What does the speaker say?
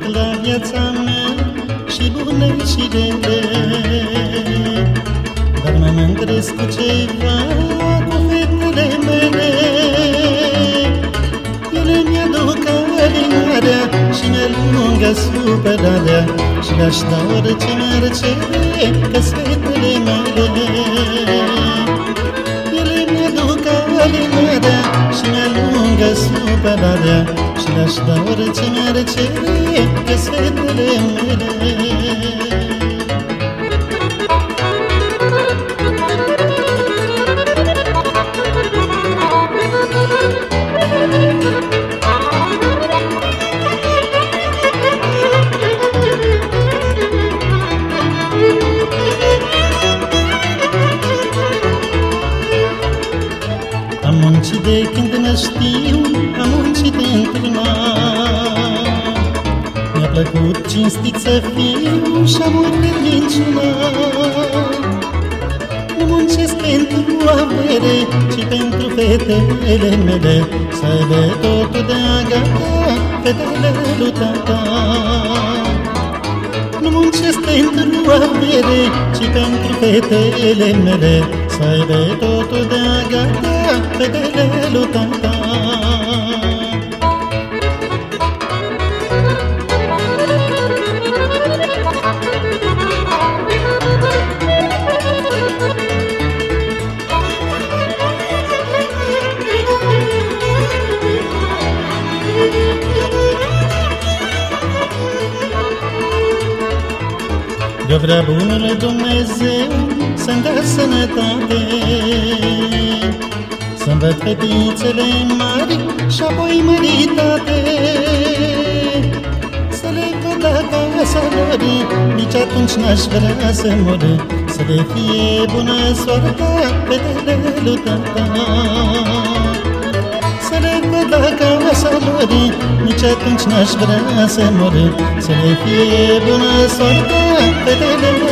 la viața mea și bune și rele Dar mă mândresc cu ceva cu fetele mele. Ele mi-aduc alinarea și mi-alungă supărarea Și le-aș da orice mi-ar cere că-s fetele mele. Ele mi-aduc alinarea și mi-alungă supărarea Şlaş davır çınar çeri şey, kesedile mele Amançı dekin de când mă știu, am muncit într-una Mi-a plăcut cinstit să fiu și am urât minciuna. Nu muncesc pentru avere, ci pentru fetele mele. Să aibă totul de gata, fetele lui tata. Nu muncesc pentru avere, ci pentru fetele mele. Să aibă totul de ಕರೆದಲೇಲು ತಂದ ገብረ ቡን ረዱመዝ ሰንደሰነታቴ să-mi dea sănătate Să-mi văd fetițele mari și apoi măritate. Să le văd acasă lor, nici atunci n-aș vrea să mor. Să le fie bună soarta fetele lui tata să le văd acasă lor Nici atunci n-aș vrea să mor. Să le fie bună soarta Fetele lui tata